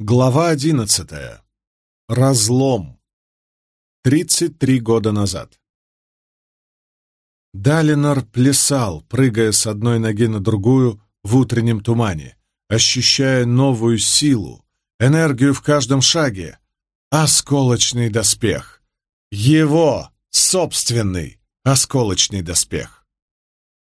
Глава одиннадцатая. Разлом. Тридцать три года назад. Далинор плясал, прыгая с одной ноги на другую в утреннем тумане, ощущая новую силу, энергию в каждом шаге. Осколочный доспех. Его собственный осколочный доспех.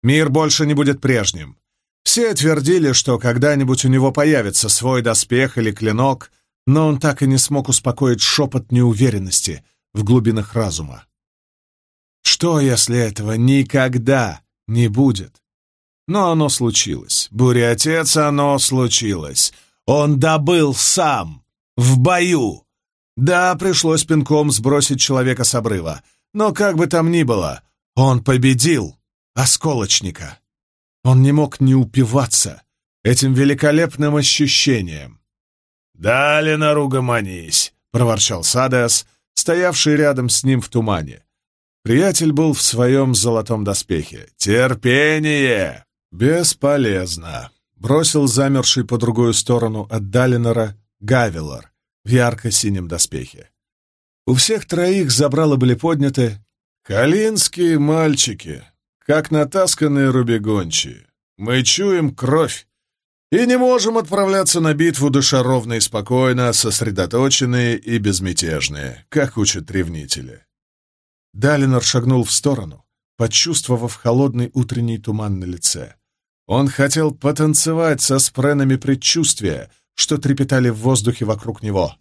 Мир больше не будет прежним. Все твердили, что когда-нибудь у него появится свой доспех или клинок, но он так и не смог успокоить шепот неуверенности в глубинах разума. Что, если этого никогда не будет? Но оно случилось. Буря-отец, оно случилось. Он добыл сам, в бою. Да, пришлось пинком сбросить человека с обрыва, но как бы там ни было, он победил осколочника. Он не мог не упиваться этим великолепным ощущением. «Дали наругоманись!» — проворчал Садеас, стоявший рядом с ним в тумане. Приятель был в своем золотом доспехе. «Терпение!» «Бесполезно!» — бросил замерший по другую сторону от Далинора Гавилор в ярко-синем доспехе. У всех троих забрала были подняты «Калинские мальчики!» Как натасканные рубегончие. Мы чуем кровь и не можем отправляться на битву душеровно и спокойно, сосредоточенные и безмятежные, как учат ревнители. Далинор шагнул в сторону, почувствовав холодный утренний туман на лице. Он хотел потанцевать со спренами предчувствия, что трепетали в воздухе вокруг него.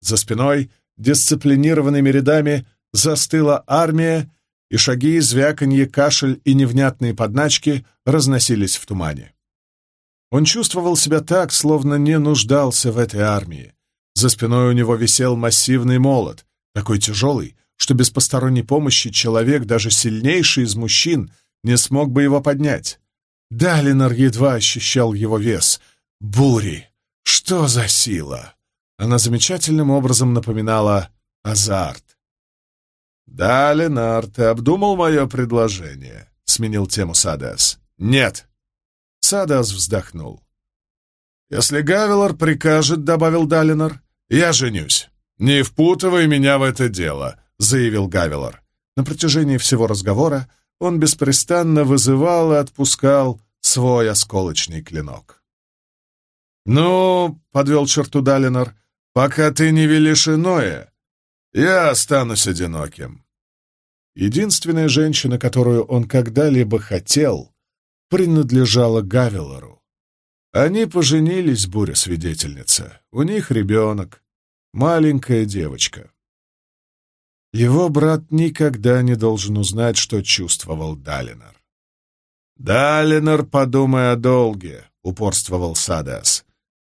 За спиной, дисциплинированными рядами, застыла армия, и шаги, звяканье, кашель и невнятные подначки разносились в тумане. Он чувствовал себя так, словно не нуждался в этой армии. За спиной у него висел массивный молот, такой тяжелый, что без посторонней помощи человек, даже сильнейший из мужчин, не смог бы его поднять. Далинор едва ощущал его вес. Бури! Что за сила? Она замечательным образом напоминала азарт. «Да, Ленар, ты обдумал мое предложение?» — сменил тему Садас. «Нет». Садас вздохнул. «Если Гавилор прикажет, — добавил Далинор, — я женюсь. Не впутывай меня в это дело», — заявил Гавилор. На протяжении всего разговора он беспрестанно вызывал и отпускал свой осколочный клинок. «Ну, — подвел черту Далинор, — пока ты не велишь иное, я останусь одиноким. Единственная женщина, которую он когда-либо хотел, принадлежала Гавелору. Они поженились, буря-свидетельница. У них ребенок, маленькая девочка. Его брат никогда не должен узнать, что чувствовал Далинор. «Далинор, подумай о долге», — упорствовал Садас.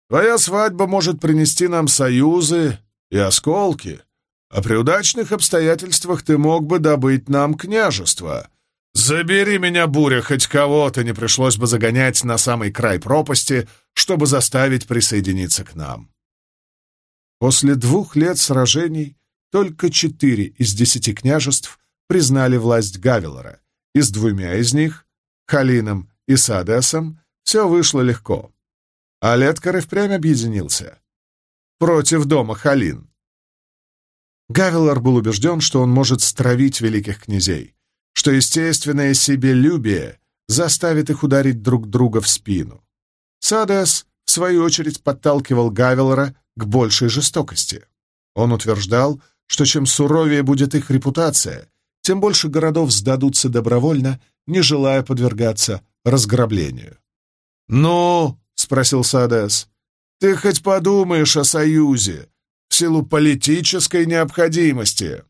«Твоя свадьба может принести нам союзы и осколки, а при удачных обстоятельствах ты мог бы добыть нам княжество. Забери меня, буря, хоть кого-то не пришлось бы загонять на самый край пропасти, чтобы заставить присоединиться к нам. После двух лет сражений только четыре из десяти княжеств признали власть Гавелора, и с двумя из них, Халином и Садесом, все вышло легко. А Леткар и впрямь объединился. Против дома Халин. Гавелор был убежден, что он может стравить великих князей, что естественное себелюбие заставит их ударить друг друга в спину. Садес, в свою очередь, подталкивал Гавелора к большей жестокости. Он утверждал, что чем суровее будет их репутация, тем больше городов сдадутся добровольно, не желая подвергаться разграблению. «Ну?» — спросил Садес. «Ты хоть подумаешь о союзе, в силу политической необходимости.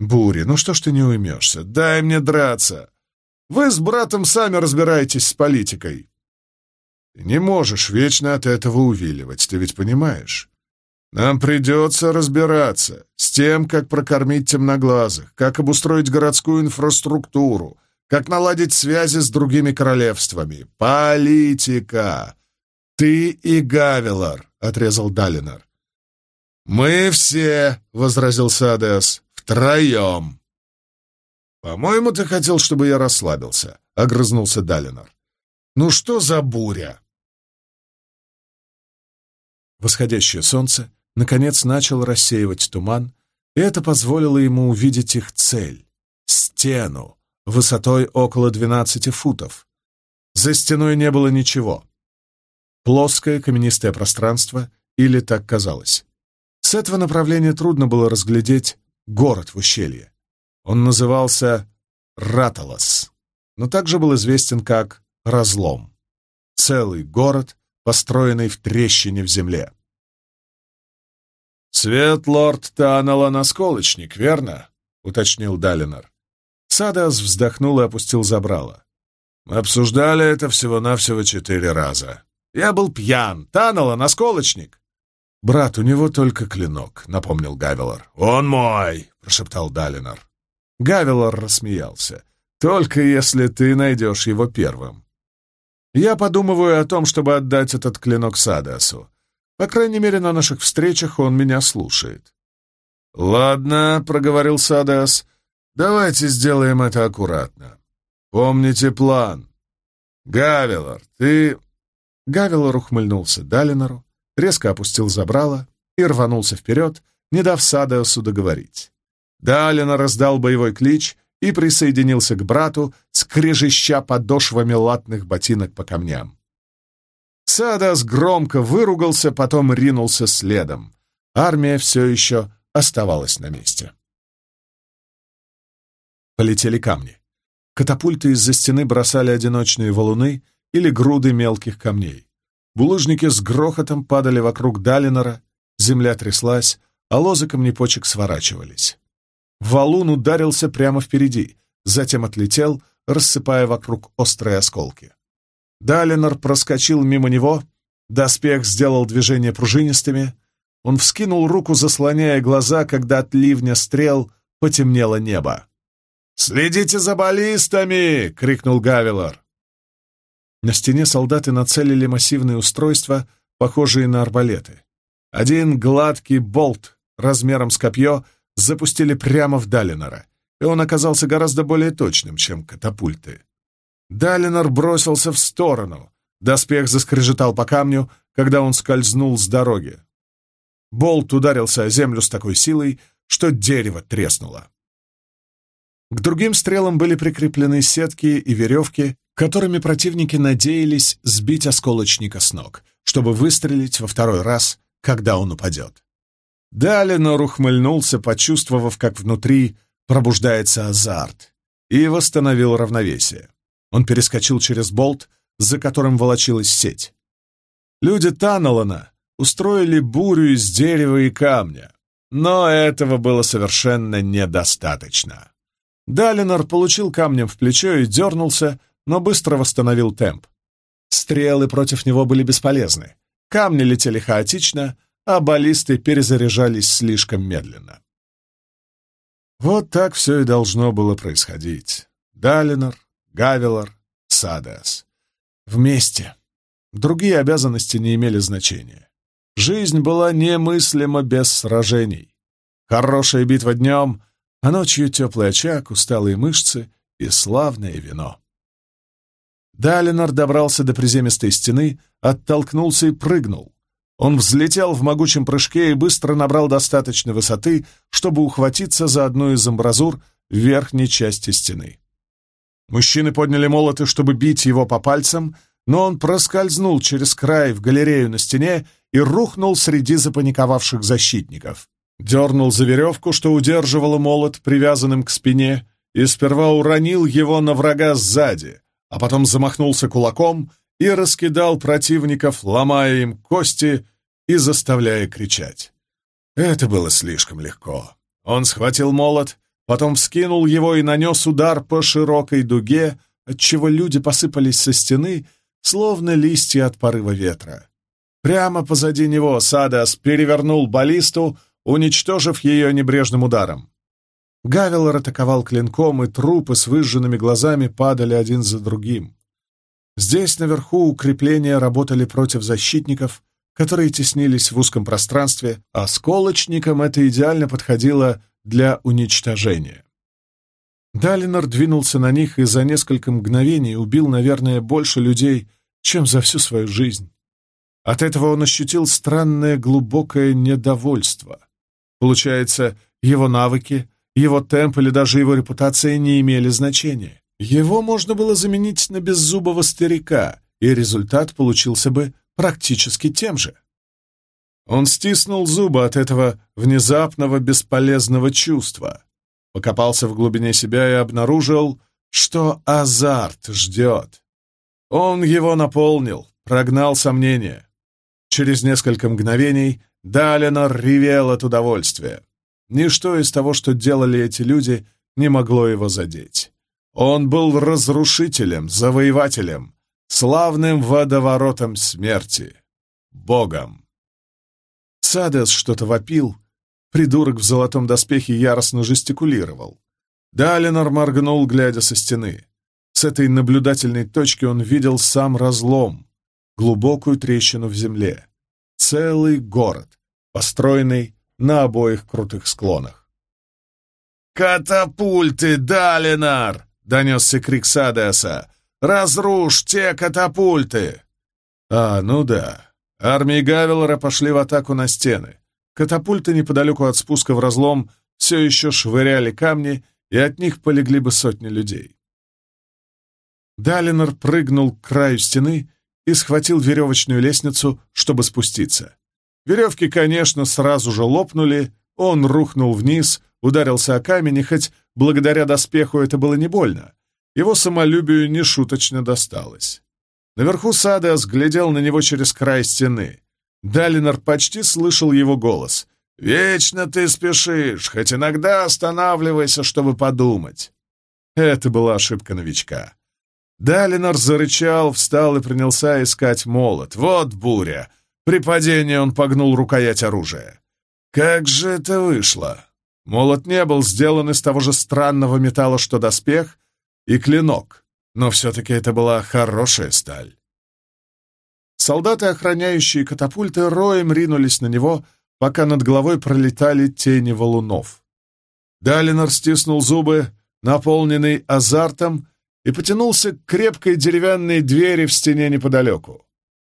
Бури, ну что ж ты не уймешься? Дай мне драться. Вы с братом сами разбираетесь с политикой. Ты не можешь вечно от этого увиливать, ты ведь понимаешь? Нам придется разбираться с тем, как прокормить темноглазых, как обустроить городскую инфраструктуру, как наладить связи с другими королевствами. Политика! Ты и Гавилар, — отрезал Далинар. «Мы все», — возразил Садеас, — «втроем». «По-моему, ты хотел, чтобы я расслабился», — огрызнулся Далинор. «Ну что за буря?» Восходящее солнце, наконец, начало рассеивать туман, и это позволило ему увидеть их цель — стену, высотой около 12 футов. За стеной не было ничего. Плоское каменистое пространство, или так казалось. С этого направления трудно было разглядеть город в ущелье. Он назывался Раталас, но также был известен как Разлом. Целый город, построенный в трещине в земле. «Свет лорд Танала насколочник, верно?» — уточнил Далинор. Садас вздохнул и опустил забрало. «Мы обсуждали это всего-навсего четыре раза. Я был пьян. Танала насколочник!» «Брат, у него только клинок», — напомнил Гавелор. «Он мой!» — прошептал Далинор. Гавелор рассмеялся. «Только если ты найдешь его первым. Я подумываю о том, чтобы отдать этот клинок Садасу. По крайней мере, на наших встречах он меня слушает». «Ладно», — проговорил Садас, — «давайте сделаем это аккуратно. Помните план. Гавелор, ты...» Гавелор ухмыльнулся Далинору, резко опустил забрало и рванулся вперед, не дав Садасу договорить. Далинор раздал боевой клич и присоединился к брату, скрежеща подошвами латных ботинок по камням. Садас громко выругался, потом ринулся следом. Армия все еще оставалась на месте. Полетели камни. Катапульты из-за стены бросали одиночные валуны или груды мелких камней. Булыжники с грохотом падали вокруг Далинора, земля тряслась, а лозы камнепочек сворачивались. Валун ударился прямо впереди, затем отлетел, рассыпая вокруг острые осколки. Далинор проскочил мимо него, доспех сделал движение пружинистыми, он вскинул руку, заслоняя глаза, когда от ливня стрел потемнело небо. «Следите за баллистами!» — крикнул Гавилор. На стене солдаты нацелили массивные устройства, похожие на арбалеты. Один гладкий болт размером с копье — запустили прямо в Далинора, и он оказался гораздо более точным, чем катапульты. Далинор бросился в сторону. Доспех заскрежетал по камню, когда он скользнул с дороги. Болт ударился о землю с такой силой, что дерево треснуло. К другим стрелам были прикреплены сетки и веревки, которыми противники надеялись сбить осколочника с ног, чтобы выстрелить во второй раз, когда он упадет. Далинор ухмыльнулся, почувствовав, как внутри пробуждается азарт, и восстановил равновесие. Он перескочил через болт, за которым волочилась сеть. Люди Таналана устроили бурю из дерева и камня, но этого было совершенно недостаточно. Далинор получил камнем в плечо и дернулся, но быстро восстановил темп. Стрелы против него были бесполезны. Камни летели хаотично, а баллисты перезаряжались слишком медленно. Вот так все и должно было происходить. Далинор, Гавилор, Садеас. Вместе. Другие обязанности не имели значения. Жизнь была немыслима без сражений. Хорошая битва днем, а ночью теплый очаг, усталые мышцы и славное вино. Далинор добрался до приземистой стены, оттолкнулся и прыгнул. Он взлетел в могучем прыжке и быстро набрал достаточно высоты, чтобы ухватиться за одну из амбразур верхней части стены. Мужчины подняли молоты, чтобы бить его по пальцам, но он проскользнул через край в галерею на стене и рухнул среди запаниковавших защитников. Дернул за веревку, что удерживало молот, привязанным к спине, и сперва уронил его на врага сзади, а потом замахнулся кулаком и раскидал противников, ломая им кости и заставляя кричать. Это было слишком легко. Он схватил молот, потом вскинул его и нанес удар по широкой дуге, отчего люди посыпались со стены, словно листья от порыва ветра. Прямо позади него Садас перевернул баллисту, уничтожив ее небрежным ударом. Гавелор атаковал клинком, и трупы с выжженными глазами падали один за другим. Здесь, наверху, укрепления работали против защитников, которые теснились в узком пространстве, а сколочникам это идеально подходило для уничтожения. Далинор двинулся на них и за несколько мгновений убил, наверное, больше людей, чем за всю свою жизнь. От этого он ощутил странное глубокое недовольство. Получается, его навыки, его темп или даже его репутация не имели значения. Его можно было заменить на беззубого старика, и результат получился бы практически тем же. Он стиснул зубы от этого внезапного бесполезного чувства, покопался в глубине себя и обнаружил, что азарт ждет. Он его наполнил, прогнал сомнения. Через несколько мгновений Далинор ревел от удовольствия. Ничто из того, что делали эти люди, не могло его задеть. Он был разрушителем, завоевателем, славным водоворотом смерти, богом. Садес что-то вопил, придурок в золотом доспехе яростно жестикулировал. Далинор моргнул, глядя со стены. С этой наблюдательной точки он видел сам разлом, глубокую трещину в земле. Целый город, построенный на обоих крутых склонах. «Катапульты, Далинар!» — донесся крик Садеса. «Разрушь те катапульты!» А, ну да. Армии Гавелора пошли в атаку на стены. Катапульты неподалеку от спуска в разлом все еще швыряли камни, и от них полегли бы сотни людей. Далинор прыгнул к краю стены и схватил веревочную лестницу, чтобы спуститься. Веревки, конечно, сразу же лопнули, он рухнул вниз, ударился о камень, и хоть благодаря доспеху это было не больно, его самолюбию нешуточно досталось. Наверху сада взглядел на него через край стены. Далинор почти слышал его голос. «Вечно ты спешишь, хоть иногда останавливайся, чтобы подумать». Это была ошибка новичка. Далинор зарычал, встал и принялся искать молот. Вот буря! При падении он погнул рукоять оружия. Как же это вышло? Молот не был сделан из того же странного металла, что доспех и клинок, но все-таки это была хорошая сталь. Солдаты, охраняющие катапульты, роем ринулись на него, пока над головой пролетали тени валунов. Далинор стиснул зубы, наполненный азартом, и потянулся к крепкой деревянной двери в стене неподалеку.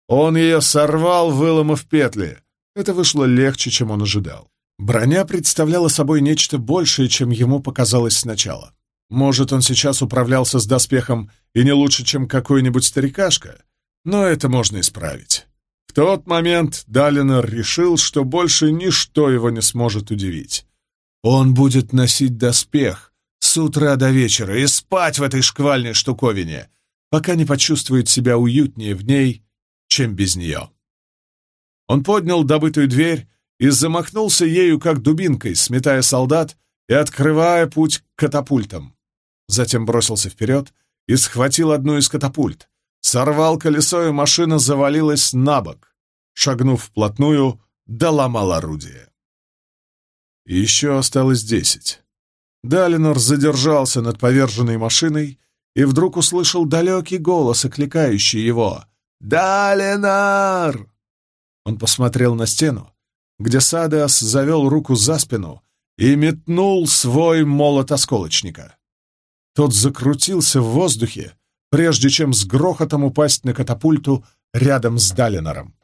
Он ее сорвал, выломав петли. Это вышло легче, чем он ожидал. Броня представляла собой нечто большее, чем ему показалось сначала. Может, он сейчас управлялся с доспехом и не лучше, чем какой-нибудь старикашка, но это можно исправить. В тот момент Далинор решил, что больше ничто его не сможет удивить. Он будет носить доспех с утра до вечера и спать в этой шквальной штуковине, пока не почувствует себя уютнее в ней, чем без нее. Он поднял добытую дверь и замахнулся ею, как дубинкой, сметая солдат и открывая путь к катапультам. Затем бросился вперед и схватил одну из катапульт, сорвал колесо, и машина завалилась на бок. Шагнув вплотную, доломал орудие. еще осталось десять. Далинор задержался над поверженной машиной и вдруг услышал далекий голос, окликающий его. «Далинар!» Он посмотрел на стену, где Садеас завел руку за спину и метнул свой молот осколочника. Тот закрутился в воздухе, прежде чем с грохотом упасть на катапульту рядом с Далинором.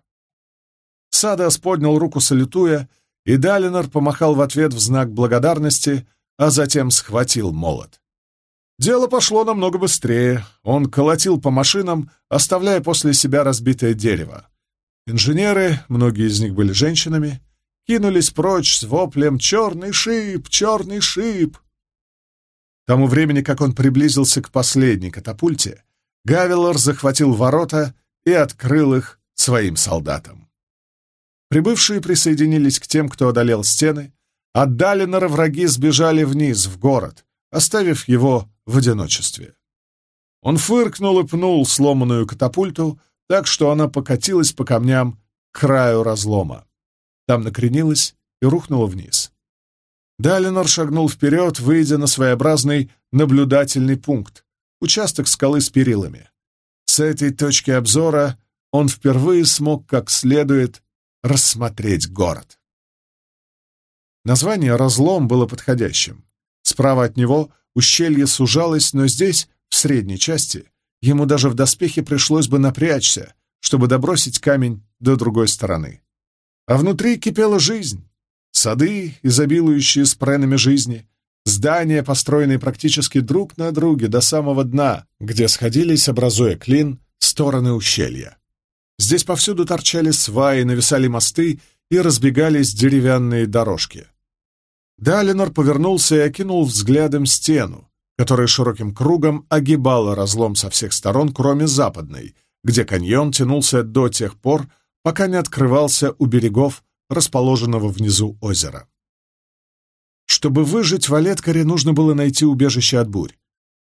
Садеас поднял руку, салютуя, и Далинор помахал в ответ в знак благодарности, а затем схватил молот. Дело пошло намного быстрее. Он колотил по машинам, оставляя после себя разбитое дерево. Инженеры, многие из них были женщинами, кинулись прочь с воплем «Черный шип! Черный шип!». К тому времени, как он приблизился к последней катапульте, Гавелор захватил ворота и открыл их своим солдатам. Прибывшие присоединились к тем, кто одолел стены, от Далинора враги сбежали вниз, в город, оставив его в одиночестве. Он фыркнул и пнул сломанную катапульту, так что она покатилась по камням к краю разлома. Там накренилась и рухнула вниз. Далинор шагнул вперед, выйдя на своеобразный наблюдательный пункт, участок скалы с перилами. С этой точки обзора он впервые смог как следует рассмотреть город. Название «Разлом» было подходящим. Справа от него ущелье сужалось, но здесь, в средней части, ему даже в доспехе пришлось бы напрячься, чтобы добросить камень до другой стороны. А внутри кипела жизнь. Сады, изобилующие спренами жизни, здания, построенные практически друг на друге до самого дна, где сходились, образуя клин, стороны ущелья. Здесь повсюду торчали сваи, нависали мосты и разбегались деревянные дорожки. Далинор повернулся и окинул взглядом стену, которая широким кругом огибала разлом со всех сторон, кроме западной, где каньон тянулся до тех пор, пока не открывался у берегов расположенного внизу озера. Чтобы выжить в Олеткаре, нужно было найти убежище от бурь.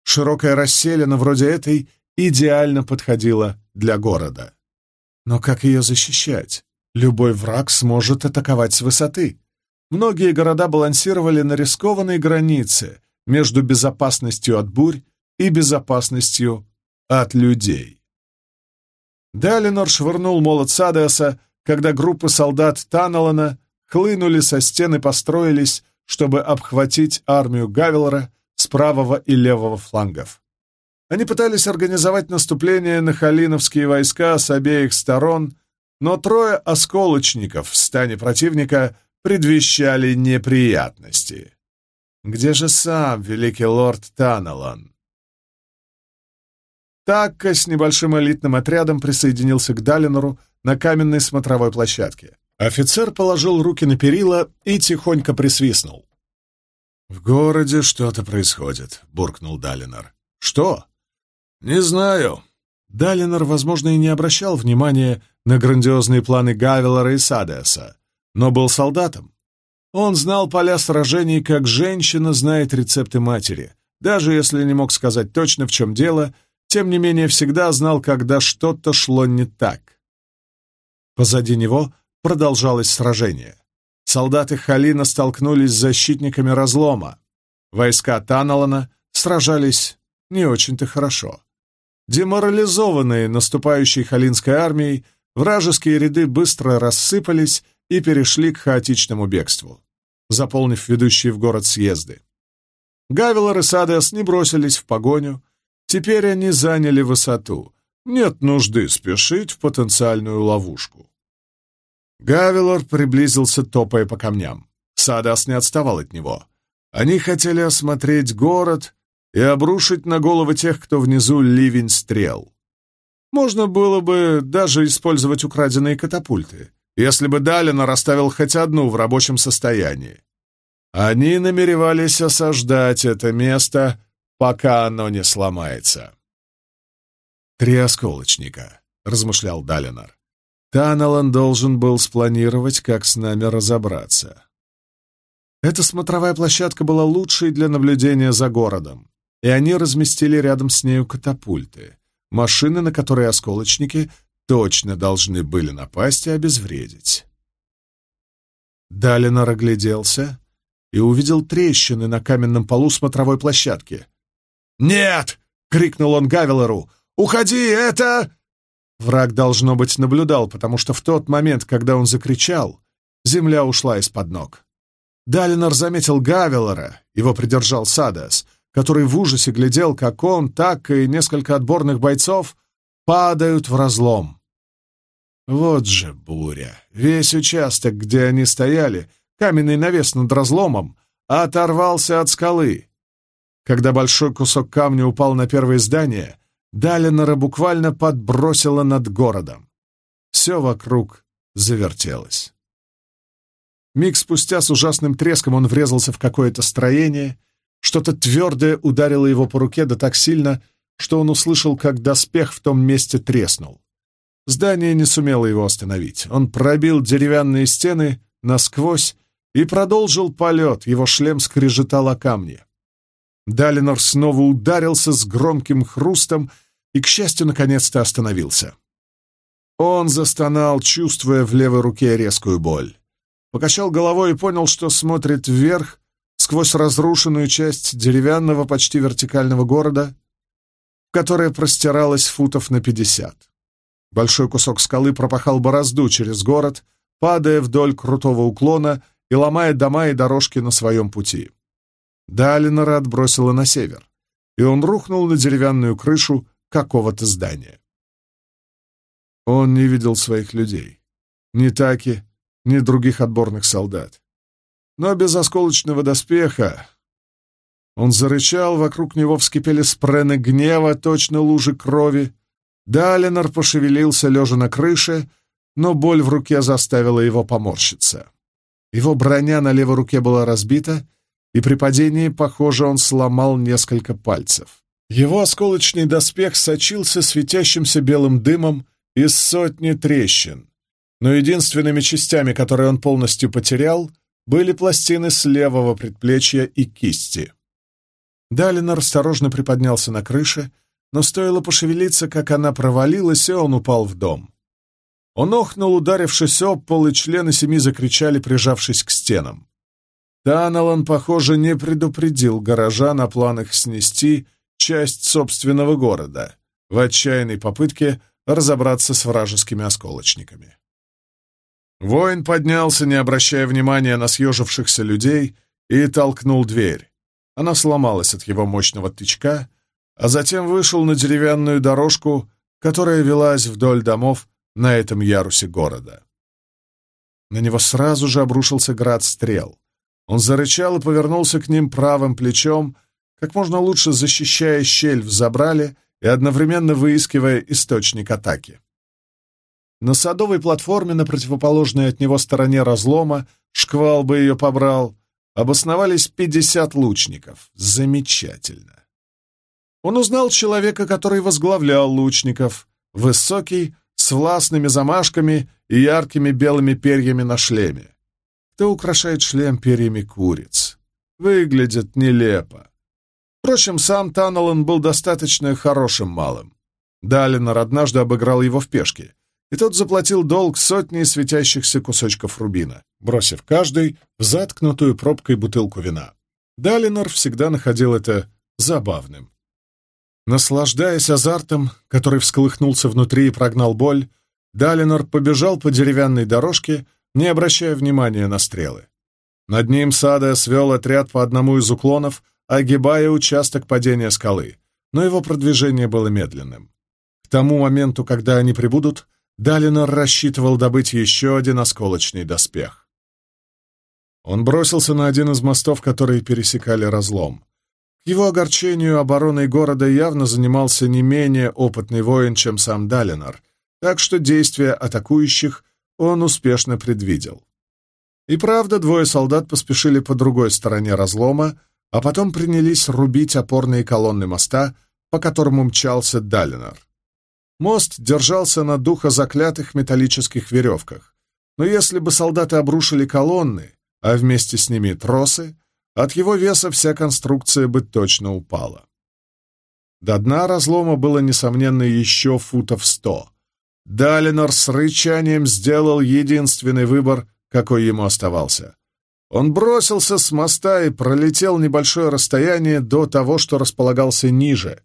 Широкая расселена вроде этой идеально подходила для города. Но как ее защищать? Любой враг сможет атаковать с высоты. Многие города балансировали на рискованной границе между безопасностью от бурь и безопасностью от людей. Далинор швырнул молот Садеаса, когда группы солдат Таналана хлынули со стены и построились, чтобы обхватить армию Гавелора с правого и левого флангов. Они пытались организовать наступление на халиновские войска с обеих сторон, но трое осколочников в стане противника предвещали неприятности. Где же сам великий лорд Таналан? Такка с небольшим элитным отрядом присоединился к Далинору на каменной смотровой площадке. Офицер положил руки на перила и тихонько присвистнул. «В городе что-то происходит», — буркнул Далинор. «Что?» «Не знаю». Далинор, возможно, и не обращал внимания на грандиозные планы Гавелора и Садеса, но был солдатом. Он знал поля сражений, как женщина знает рецепты матери, даже если не мог сказать точно, в чем дело — тем не менее всегда знал, когда что-то шло не так. Позади него продолжалось сражение. Солдаты Халина столкнулись с защитниками разлома. Войска Таналана сражались не очень-то хорошо. Деморализованные наступающей халинской армией, вражеские ряды быстро рассыпались и перешли к хаотичному бегству, заполнив ведущие в город съезды. Гавилор и Садес не бросились в погоню, Теперь они заняли высоту. Нет нужды спешить в потенциальную ловушку. Гавилор приблизился, топая по камням. Садас не отставал от него. Они хотели осмотреть город и обрушить на головы тех, кто внизу ливень стрел. Можно было бы даже использовать украденные катапульты, если бы Далина расставил хоть одну в рабочем состоянии. Они намеревались осаждать это место пока оно не сломается. «Три осколочника», — размышлял Далинар. «Таналан должен был спланировать, как с нами разобраться». Эта смотровая площадка была лучшей для наблюдения за городом, и они разместили рядом с нею катапульты, машины, на которые осколочники точно должны были напасть и обезвредить. Далинар огляделся и увидел трещины на каменном полу смотровой площадки — «Нет!» — крикнул он Гавелору. «Уходи, это...» Враг, должно быть, наблюдал, потому что в тот момент, когда он закричал, земля ушла из-под ног. Далинор заметил Гавелора, его придержал Садас, который в ужасе глядел, как он, так и несколько отборных бойцов падают в разлом. Вот же буря! Весь участок, где они стояли, каменный навес над разломом, оторвался от скалы. Когда большой кусок камня упал на первое здание, Далинора буквально подбросило над городом. Все вокруг завертелось. Миг спустя с ужасным треском он врезался в какое-то строение, что-то твердое ударило его по руке да так сильно, что он услышал, как доспех в том месте треснул. Здание не сумело его остановить. Он пробил деревянные стены насквозь и продолжил полет, его шлем скрежетал о камни. Далинор снова ударился с громким хрустом и, к счастью, наконец-то остановился. Он застонал, чувствуя в левой руке резкую боль. Покачал головой и понял, что смотрит вверх, сквозь разрушенную часть деревянного, почти вертикального города, которая простиралась футов на пятьдесят. Большой кусок скалы пропахал борозду через город, падая вдоль крутого уклона и ломая дома и дорожки на своем пути. Далинора отбросило на север, и он рухнул на деревянную крышу какого-то здания. Он не видел своих людей, ни Таки, ни других отборных солдат. Но без осколочного доспеха он зарычал, вокруг него вскипели спрены гнева, точно лужи крови. Далинор пошевелился, лежа на крыше, но боль в руке заставила его поморщиться. Его броня на левой руке была разбита, и при падении, похоже, он сломал несколько пальцев. Его осколочный доспех сочился светящимся белым дымом из сотни трещин, но единственными частями, которые он полностью потерял, были пластины с левого предплечья и кисти. Далинор осторожно приподнялся на крыше, но стоило пошевелиться, как она провалилась, и он упал в дом. Он охнул, ударившись об пол, и члены семьи закричали, прижавшись к стенам. Таналан, похоже, не предупредил горожан о планах снести часть собственного города в отчаянной попытке разобраться с вражескими осколочниками. Воин поднялся, не обращая внимания на съежившихся людей, и толкнул дверь. Она сломалась от его мощного тычка, а затем вышел на деревянную дорожку, которая велась вдоль домов на этом ярусе города. На него сразу же обрушился град стрел. Он зарычал и повернулся к ним правым плечом, как можно лучше защищая щель в забрале и одновременно выискивая источник атаки. На садовой платформе на противоположной от него стороне разлома, шквал бы ее побрал, обосновались пятьдесят лучников. Замечательно. Он узнал человека, который возглавлял лучников. Высокий, с властными замашками и яркими белыми перьями на шлеме. Кто украшает шлем перьями куриц? Выглядит нелепо. Впрочем, сам Таналан был достаточно хорошим малым. Далинор однажды обыграл его в пешке, и тот заплатил долг сотни светящихся кусочков рубина, бросив каждый в заткнутую пробкой бутылку вина. Далинор всегда находил это забавным. Наслаждаясь азартом, который всколыхнулся внутри и прогнал боль, Далинор побежал по деревянной дорожке, не обращая внимания на стрелы. Над ним Сада свел отряд по одному из уклонов, огибая участок падения скалы, но его продвижение было медленным. К тому моменту, когда они прибудут, Далинор рассчитывал добыть еще один осколочный доспех. Он бросился на один из мостов, которые пересекали разлом. Его огорчению обороной города явно занимался не менее опытный воин, чем сам Далинор, так что действия атакующих он успешно предвидел. И правда, двое солдат поспешили по другой стороне разлома, а потом принялись рубить опорные колонны моста, по которому мчался Далинор. Мост держался на духа заклятых металлических веревках. Но если бы солдаты обрушили колонны, а вместе с ними тросы, от его веса вся конструкция бы точно упала. До дна разлома было, несомненно, еще футов сто. Далинор с рычанием сделал единственный выбор, какой ему оставался. Он бросился с моста и пролетел небольшое расстояние до того, что располагался ниже,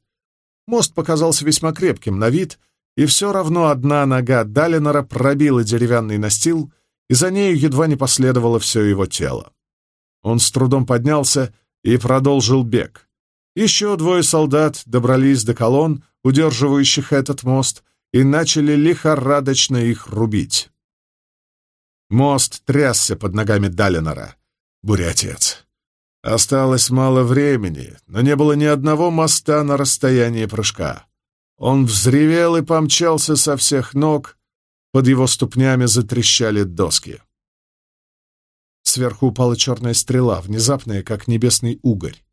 Мост показался весьма крепким на вид, и все равно одна нога Далинора пробила деревянный настил, и за нею едва не последовало все его тело. Он с трудом поднялся и продолжил бег. Еще двое солдат добрались до колонн, удерживающих этот мост, и начали лихорадочно их рубить. Мост трясся под ногами Далинора. Бурятец. Осталось мало времени, но не было ни одного моста на расстоянии прыжка. Он взревел и помчался со всех ног, под его ступнями затрещали доски. Сверху упала черная стрела, внезапная, как небесный угорь.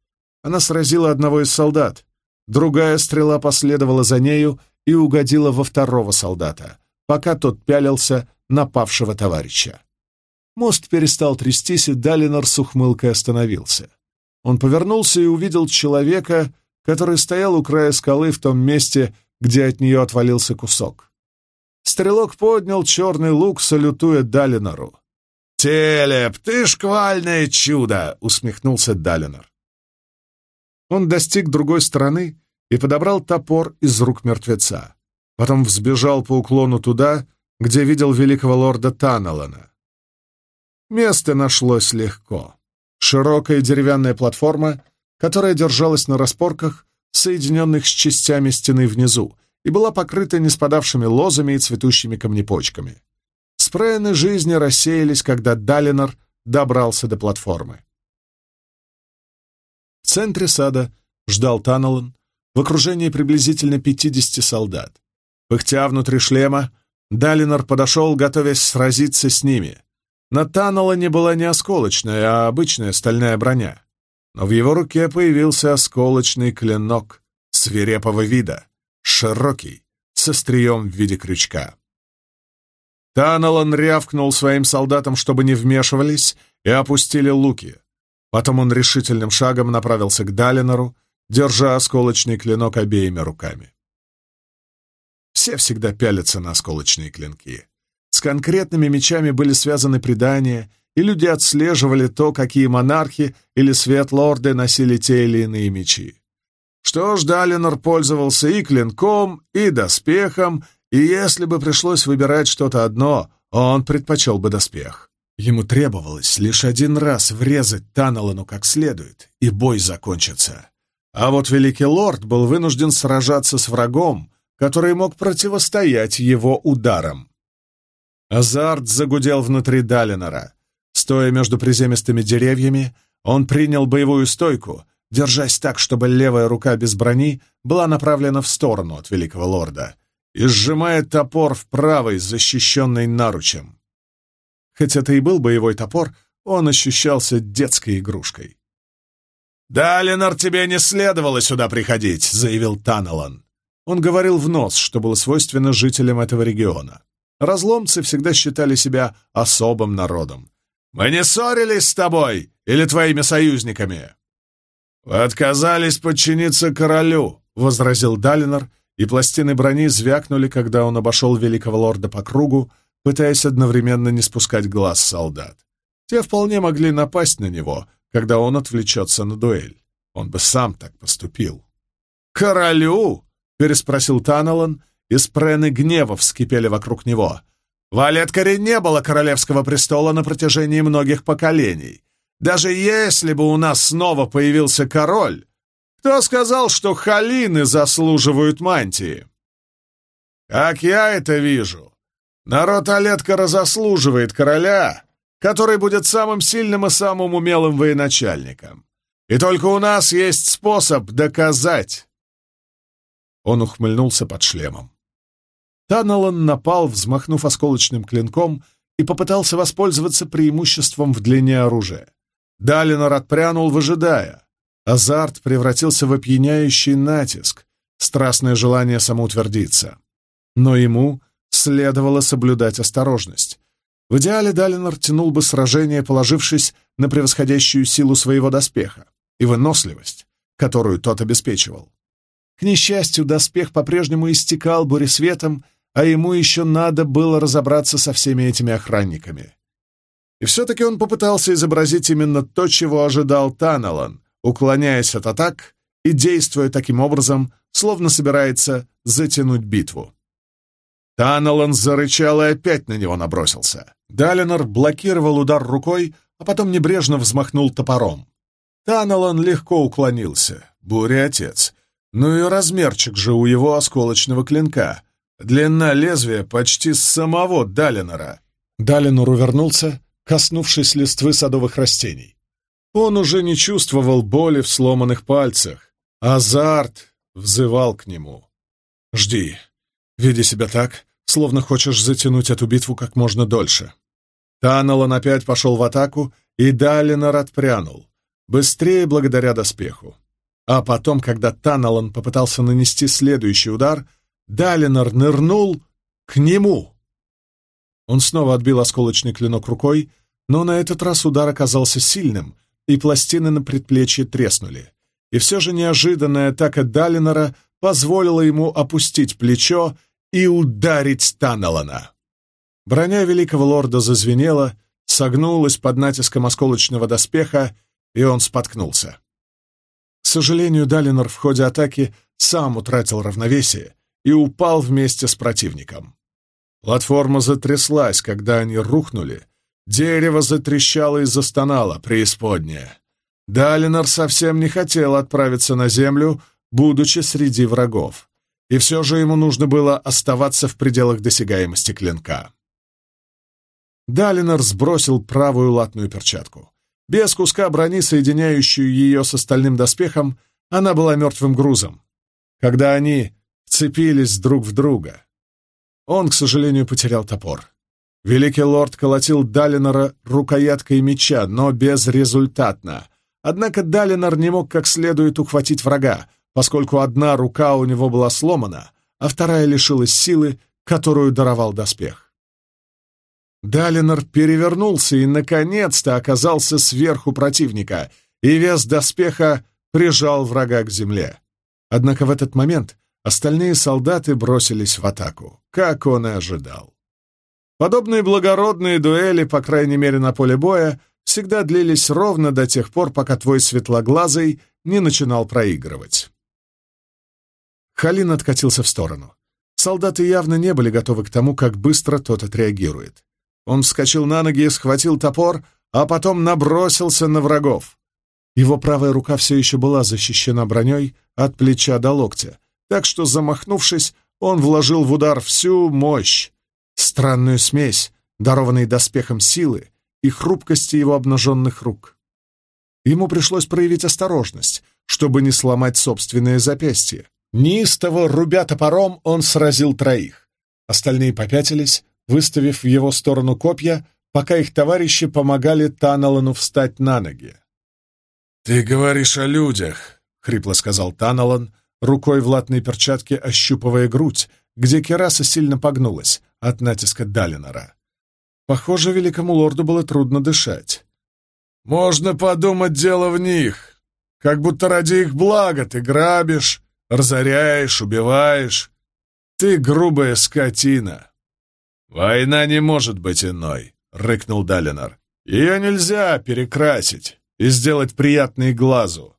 Она сразила одного из солдат. Другая стрела последовала за нею и угодила во второго солдата, пока тот пялился на павшего товарища. Мост перестал трястись, и Далинор с ухмылкой остановился. Он повернулся и увидел человека, который стоял у края скалы в том месте, где от нее отвалился кусок. Стрелок поднял черный лук, салютуя Далинору. «Телеп, ты шквальное чудо!» — усмехнулся Далинор. Он достиг другой стороны и подобрал топор из рук мертвеца. Потом взбежал по уклону туда, где видел великого лорда Таналана. Место нашлось легко. Широкая деревянная платформа, которая держалась на распорках, соединенных с частями стены внизу, и была покрыта неспадавшими лозами и цветущими камнепочками. Спрены жизни рассеялись, когда Далинор добрался до платформы. В центре сада ждал Таналан в окружении приблизительно пятидесяти солдат. Пыхтя внутри шлема, Далинор подошел, готовясь сразиться с ними. На Таналане была не осколочная, а обычная стальная броня. Но в его руке появился осколочный клинок свирепого вида, широкий, с острием в виде крючка. Таналан рявкнул своим солдатам, чтобы не вмешивались, и опустили луки. Потом он решительным шагом направился к Далинору, держа осколочный клинок обеими руками. Все всегда пялятся на осколочные клинки. С конкретными мечами были связаны предания, и люди отслеживали то, какие монархи или светлорды носили те или иные мечи. Что ж, Далинор пользовался и клинком, и доспехом, и если бы пришлось выбирать что-то одно, он предпочел бы доспех. Ему требовалось лишь один раз врезать Таналану как следует, и бой закончится. А вот Великий Лорд был вынужден сражаться с врагом, который мог противостоять его ударам. Азарт загудел внутри Далинора. Стоя между приземистыми деревьями, он принял боевую стойку, держась так, чтобы левая рука без брони была направлена в сторону от Великого Лорда, и сжимая топор в правой, защищенной наручем. Хоть это и был боевой топор, он ощущался детской игрушкой. «Да, Ленар, тебе не следовало сюда приходить», — заявил Таналан. Он говорил в нос, что было свойственно жителям этого региона. Разломцы всегда считали себя особым народом. «Мы не ссорились с тобой или твоими союзниками?» «Вы отказались подчиниться королю», — возразил Далинор, и пластины брони звякнули, когда он обошел великого лорда по кругу, пытаясь одновременно не спускать глаз солдат. Те вполне могли напасть на него, когда он отвлечется на дуэль. Он бы сам так поступил. «Королю?» — переспросил Таналан, и спрены гнева вскипели вокруг него. «В Алеткаре не было королевского престола на протяжении многих поколений. Даже если бы у нас снова появился король, кто сказал, что халины заслуживают мантии? Как я это вижу, народ Олеткара заслуживает короля, который будет самым сильным и самым умелым военачальником. И только у нас есть способ доказать. Он ухмыльнулся под шлемом. Таналан напал, взмахнув осколочным клинком, и попытался воспользоваться преимуществом в длине оружия. Далинор отпрянул, выжидая. Азарт превратился в опьяняющий натиск, страстное желание самоутвердиться. Но ему следовало соблюдать осторожность. В идеале Далинор тянул бы сражение, положившись на превосходящую силу своего доспеха и выносливость, которую тот обеспечивал. К несчастью, доспех по-прежнему истекал буресветом, а ему еще надо было разобраться со всеми этими охранниками. И все-таки он попытался изобразить именно то, чего ожидал Таналан, уклоняясь от атак и действуя таким образом, словно собирается затянуть битву. Таналан зарычал и опять на него набросился. Далинор блокировал удар рукой, а потом небрежно взмахнул топором. Таналан легко уклонился. Буря-отец. Ну и размерчик же у его осколочного клинка. Длина лезвия почти с самого Далинора. Далинор увернулся, коснувшись листвы садовых растений. Он уже не чувствовал боли в сломанных пальцах. Азарт взывал к нему. «Жди. Веди себя так, словно хочешь затянуть эту битву как можно дольше». Таналан опять пошел в атаку, и Далинор отпрянул. Быстрее благодаря доспеху. А потом, когда Таналан попытался нанести следующий удар, Далинор нырнул к нему. Он снова отбил осколочный клинок рукой, но на этот раз удар оказался сильным, и пластины на предплечье треснули. И все же неожиданная атака Далинора позволила ему опустить плечо и ударить Таналана. Броня великого лорда зазвенела, согнулась под натиском осколочного доспеха, и он споткнулся. К сожалению, Далинор в ходе атаки сам утратил равновесие и упал вместе с противником. Платформа затряслась, когда они рухнули, Дерево затрещало и застонало, преисподнее. Далинор совсем не хотел отправиться на землю, будучи среди врагов. И все же ему нужно было оставаться в пределах досягаемости клинка. Далинор сбросил правую латную перчатку. Без куска брони, соединяющую ее с остальным доспехом, она была мертвым грузом. Когда они цепились друг в друга, он, к сожалению, потерял топор. Великий лорд колотил Далинора рукояткой меча, но безрезультатно. Однако Далинор не мог как следует ухватить врага, поскольку одна рука у него была сломана, а вторая лишилась силы, которую даровал доспех. Далинор перевернулся и, наконец-то, оказался сверху противника, и вес доспеха прижал врага к земле. Однако в этот момент остальные солдаты бросились в атаку, как он и ожидал. Подобные благородные дуэли, по крайней мере на поле боя, всегда длились ровно до тех пор, пока твой светлоглазый не начинал проигрывать. Халин откатился в сторону. Солдаты явно не были готовы к тому, как быстро тот отреагирует. Он вскочил на ноги и схватил топор, а потом набросился на врагов. Его правая рука все еще была защищена броней от плеча до локтя, так что, замахнувшись, он вложил в удар всю мощь, странную смесь, дарованной доспехом силы и хрупкости его обнаженных рук. Ему пришлось проявить осторожность, чтобы не сломать собственное запястье. Неистово, рубя топором, он сразил троих. Остальные попятились, выставив в его сторону копья, пока их товарищи помогали Таналану встать на ноги. «Ты говоришь о людях», — хрипло сказал Таналан, рукой в латной перчатке ощупывая грудь, где кераса сильно погнулась от натиска Далинора. Похоже, великому лорду было трудно дышать. «Можно подумать, дело в них. Как будто ради их блага ты грабишь, разоряешь, убиваешь. Ты грубая скотина». «Война не может быть иной», — рыкнул Далинор. «Ее нельзя перекрасить и сделать приятной глазу.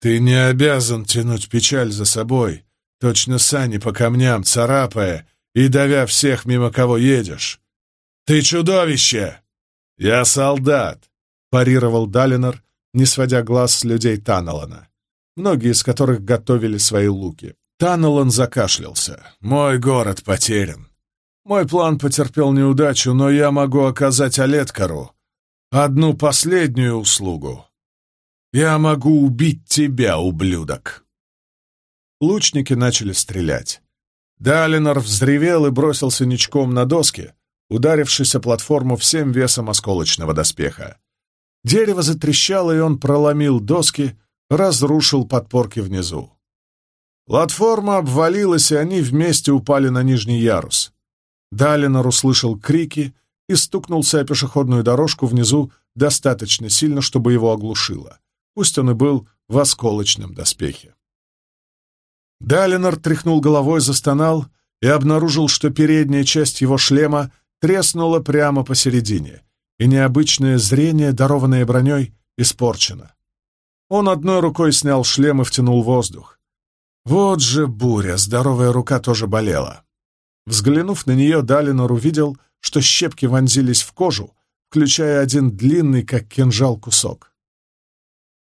Ты не обязан тянуть печаль за собой, точно сани по камням царапая и давя всех, мимо кого едешь. Ты чудовище! Я солдат, парировал Далинор, не сводя глаз с людей Таналана, многие из которых готовили свои луки. Таналан закашлялся. «Мой город потерян. Мой план потерпел неудачу, но я могу оказать Олеткару одну последнюю услугу. Я могу убить тебя, ублюдок!» Лучники начали стрелять. Далинор взревел и бросился ничком на доски, ударившись о платформу всем весом осколочного доспеха. Дерево затрещало, и он проломил доски, разрушил подпорки внизу. Платформа обвалилась, и они вместе упали на нижний ярус. Далинор услышал крики и стукнулся о пешеходную дорожку внизу достаточно сильно, чтобы его оглушило. Пусть он и был в осколочном доспехе. Далинор тряхнул головой, застонал и обнаружил, что передняя часть его шлема треснула прямо посередине, и необычное зрение, дарованное броней, испорчено. Он одной рукой снял шлем и втянул воздух. Вот же буря, здоровая рука тоже болела. Взглянув на нее, Далинор увидел, что щепки вонзились в кожу, включая один длинный, как кинжал, кусок.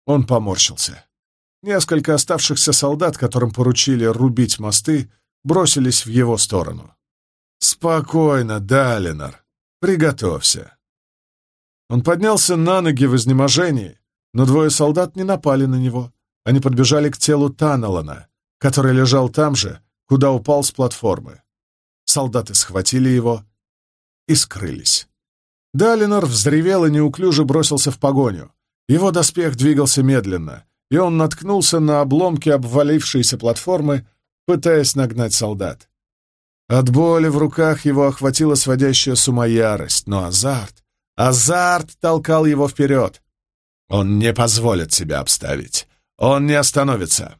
Он поморщился. Несколько оставшихся солдат, которым поручили рубить мосты, бросились в его сторону. «Спокойно, Далинор, приготовься». Он поднялся на ноги в изнеможении, но двое солдат не напали на него. Они подбежали к телу Таналана, который лежал там же, куда упал с платформы. Солдаты схватили его и скрылись. Далинор взревел и неуклюже бросился в погоню. Его доспех двигался медленно, и он наткнулся на обломки обвалившейся платформы, пытаясь нагнать солдат. От боли в руках его охватила сводящая с ума ярость, но азарт, азарт толкал его вперед. Он не позволит себя обставить. Он не остановится.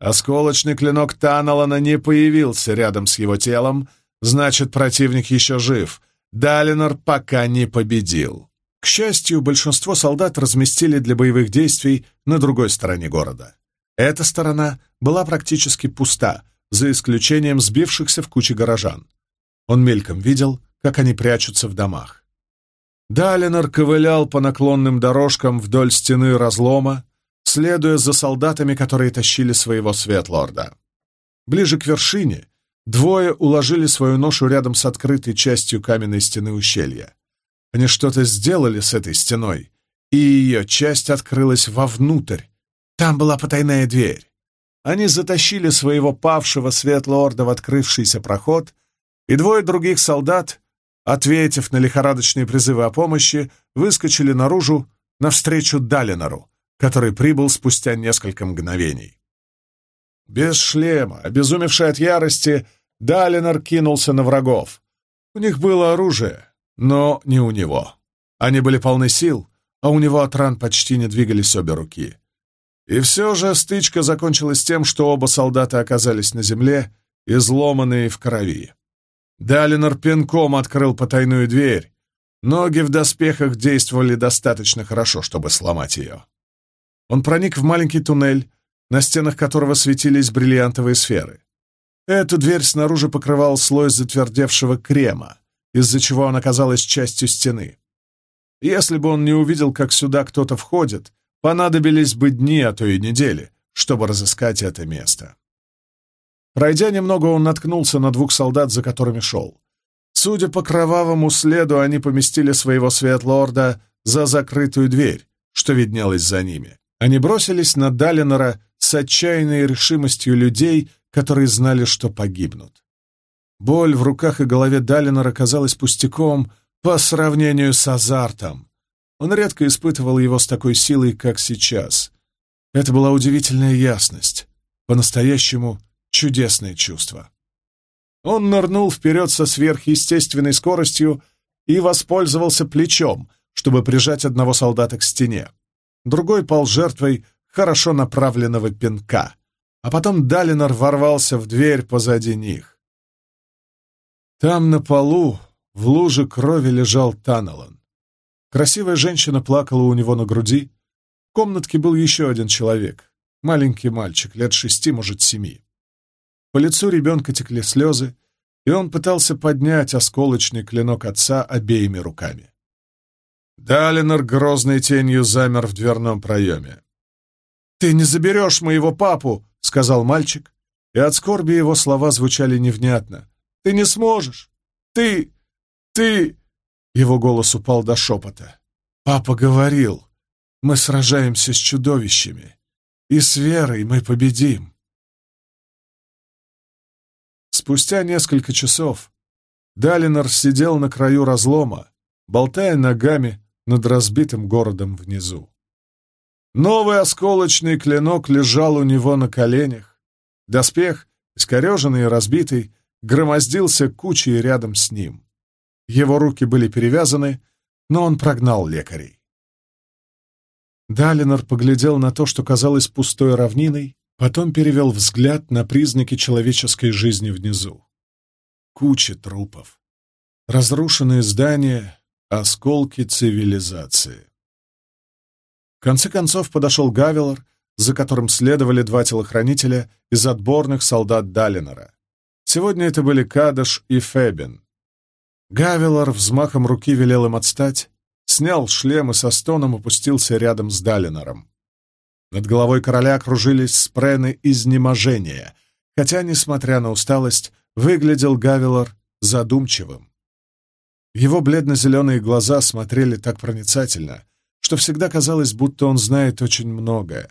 Осколочный клинок Таналана не появился рядом с его телом, значит, противник еще жив. Далинор пока не победил. К счастью, большинство солдат разместили для боевых действий на другой стороне города. Эта сторона была практически пуста, за исключением сбившихся в куче горожан. Он мельком видел, как они прячутся в домах. Далинор ковылял по наклонным дорожкам вдоль стены разлома, следуя за солдатами, которые тащили своего светлорда. Ближе к вершине Двое уложили свою ношу рядом с открытой частью каменной стены ущелья. Они что-то сделали с этой стеной, и ее часть открылась вовнутрь. Там была потайная дверь. Они затащили своего павшего светлорда в открывшийся проход, и двое других солдат, ответив на лихорадочные призывы о помощи, выскочили наружу навстречу Далинору, который прибыл спустя несколько мгновений. Без шлема, обезумевший от ярости, Далинор кинулся на врагов. У них было оружие, но не у него. Они были полны сил, а у него от ран почти не двигались обе руки. И все же стычка закончилась тем, что оба солдата оказались на земле, изломанные в крови. Далинор пинком открыл потайную дверь. Ноги в доспехах действовали достаточно хорошо, чтобы сломать ее. Он проник в маленький туннель, на стенах которого светились бриллиантовые сферы. Эту дверь снаружи покрывал слой затвердевшего крема, из-за чего она казалась частью стены. Если бы он не увидел, как сюда кто-то входит, понадобились бы дни, а то и недели, чтобы разыскать это место. Пройдя немного, он наткнулся на двух солдат, за которыми шел. Судя по кровавому следу, они поместили своего светлорда за закрытую дверь, что виднелось за ними. Они бросились на Далинора с отчаянной решимостью людей, которые знали, что погибнут. Боль в руках и голове Далинора казалась пустяком по сравнению с азартом. Он редко испытывал его с такой силой, как сейчас. Это была удивительная ясность, по-настоящему чудесное чувство. Он нырнул вперед со сверхъестественной скоростью и воспользовался плечом, чтобы прижать одного солдата к стене. Другой пал жертвой хорошо направленного пинка а потом Далинор ворвался в дверь позади них. Там на полу в луже крови лежал Таналан. Красивая женщина плакала у него на груди. В комнатке был еще один человек, маленький мальчик, лет шести, может, семи. По лицу ребенка текли слезы, и он пытался поднять осколочный клинок отца обеими руками. Далинор грозной тенью замер в дверном проеме. «Ты не заберешь моего папу!» — сказал мальчик, и от скорби его слова звучали невнятно. «Ты не сможешь! Ты... ты...» Его голос упал до шепота. «Папа говорил, мы сражаемся с чудовищами, и с верой мы победим». Спустя несколько часов Далинор сидел на краю разлома, болтая ногами над разбитым городом внизу. Новый осколочный клинок лежал у него на коленях. Доспех, искореженный и разбитый, громоздился кучей рядом с ним. Его руки были перевязаны, но он прогнал лекарей. Далинор поглядел на то, что казалось пустой равниной, потом перевел взгляд на признаки человеческой жизни внизу. Куча трупов, разрушенные здания, осколки цивилизации. В конце концов подошел Гавелор, за которым следовали два телохранителя из отборных солдат Далинора. Сегодня это были Кадыш и Фебин. Гавелор взмахом руки велел им отстать, снял шлем и со стоном опустился рядом с Далинором. Над головой короля кружились спрены изнеможения, хотя, несмотря на усталость, выглядел Гавелор задумчивым. Его бледно-зеленые глаза смотрели так проницательно, что всегда казалось, будто он знает очень многое.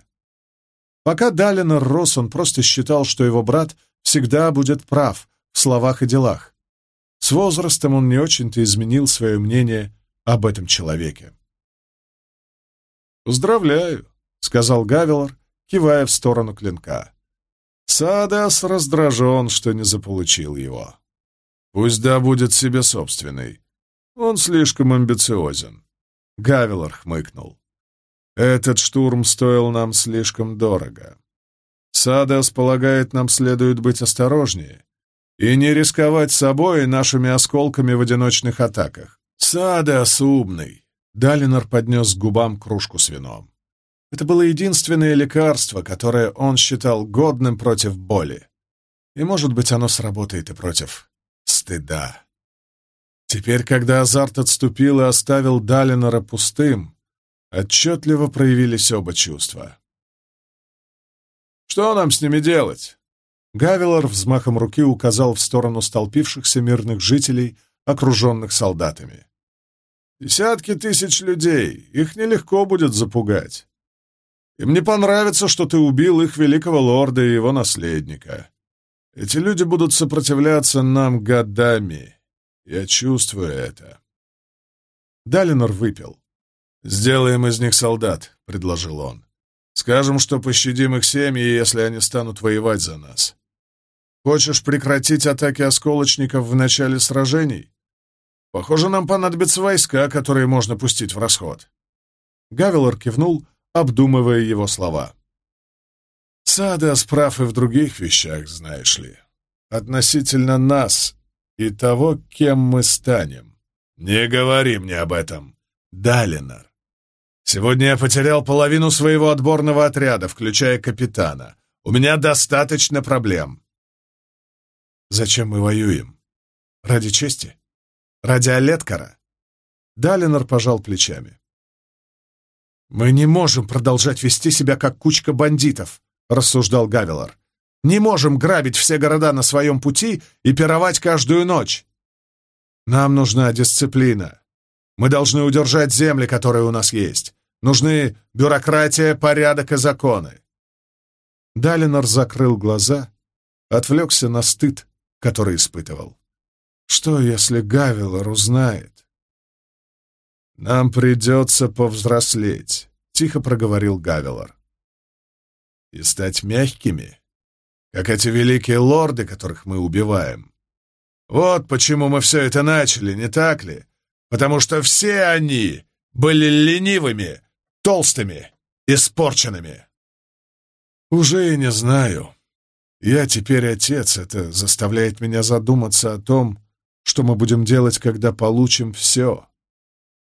Пока Далинор рос, он просто считал, что его брат всегда будет прав в словах и делах. С возрастом он не очень-то изменил свое мнение об этом человеке. «Поздравляю», — сказал Гавелор, кивая в сторону клинка. Садас раздражен, что не заполучил его. Пусть да будет себе собственный. Он слишком амбициозен. Гавелор хмыкнул. «Этот штурм стоил нам слишком дорого. Садас полагает, нам следует быть осторожнее и не рисковать собой и нашими осколками в одиночных атаках. Садас умный!» Далинор поднес к губам кружку с вином. Это было единственное лекарство, которое он считал годным против боли. И, может быть, оно сработает и против стыда. Теперь, когда азарт отступил и оставил Далинора пустым, отчетливо проявились оба чувства. «Что нам с ними делать?» Гавилор взмахом руки указал в сторону столпившихся мирных жителей, окруженных солдатами. «Десятки тысяч людей, их нелегко будет запугать. Им не понравится, что ты убил их великого лорда и его наследника. Эти люди будут сопротивляться нам годами. Я чувствую это». Далинор выпил. «Сделаем из них солдат», — предложил он. «Скажем, что пощадим их семьи, если они станут воевать за нас. Хочешь прекратить атаки осколочников в начале сражений? Похоже, нам понадобятся войска, которые можно пустить в расход». Гавелор кивнул, обдумывая его слова. «Сада справ и в других вещах, знаешь ли. Относительно нас и того, кем мы станем. Не говори мне об этом, Далинор. Сегодня я потерял половину своего отборного отряда, включая капитана. У меня достаточно проблем. Зачем мы воюем? Ради чести? Ради Олеткара? Далинор пожал плечами. «Мы не можем продолжать вести себя как кучка бандитов», — рассуждал Гавилор. «Не можем грабить все города на своем пути и пировать каждую ночь. Нам нужна дисциплина. Мы должны удержать земли, которые у нас есть. Нужны бюрократия, порядок и законы. Далинор закрыл глаза, отвлекся на стыд, который испытывал. Что, если Гавилор узнает? «Нам придется повзрослеть», — тихо проговорил Гавилор. «И стать мягкими, как эти великие лорды, которых мы убиваем. Вот почему мы все это начали, не так ли? Потому что все они были ленивыми, толстыми, испорченными. Уже и не знаю. Я теперь отец, это заставляет меня задуматься о том, что мы будем делать, когда получим все.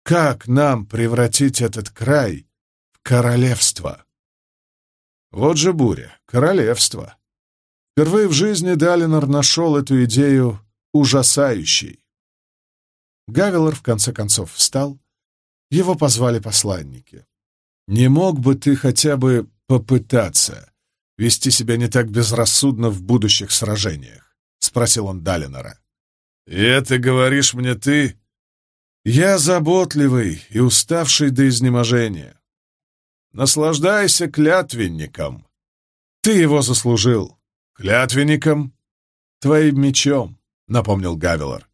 Как нам превратить этот край в королевство? Вот же буря, королевство. Впервые в жизни Далинор нашел эту идею ужасающей. Гавелор в конце концов встал. Его позвали посланники. «Не мог бы ты хотя бы попытаться вести себя не так безрассудно в будущих сражениях?» — спросил он Далинора. «И это говоришь мне ты?» «Я заботливый и уставший до изнеможения. Наслаждайся клятвенником. Ты его заслужил. Клятвенником? Твоим мечом», — напомнил Гавилор.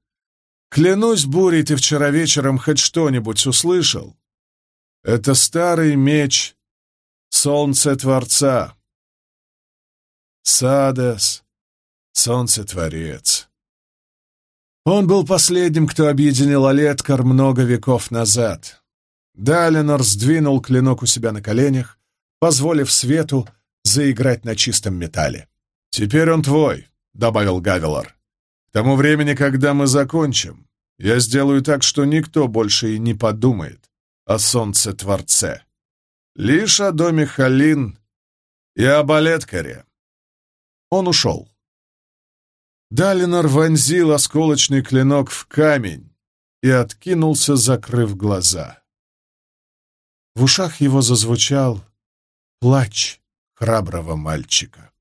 «Клянусь, Бурей, ты вчера вечером хоть что-нибудь услышал?» Это старый меч Солнце Творца. Садас, Солнце-творец. Он был последним, кто объединил Олеткар много веков назад. Далинор сдвинул клинок у себя на коленях, позволив свету заиграть на чистом металле. «Теперь он твой», — добавил Гавилор. «К тому времени, когда мы закончим, я сделаю так, что никто больше и не подумает, о Солнце-Творце, лишь о доме Халин и о Балеткаре. Он ушел. Далинор вонзил осколочный клинок в камень и откинулся, закрыв глаза. В ушах его зазвучал плач храброго мальчика.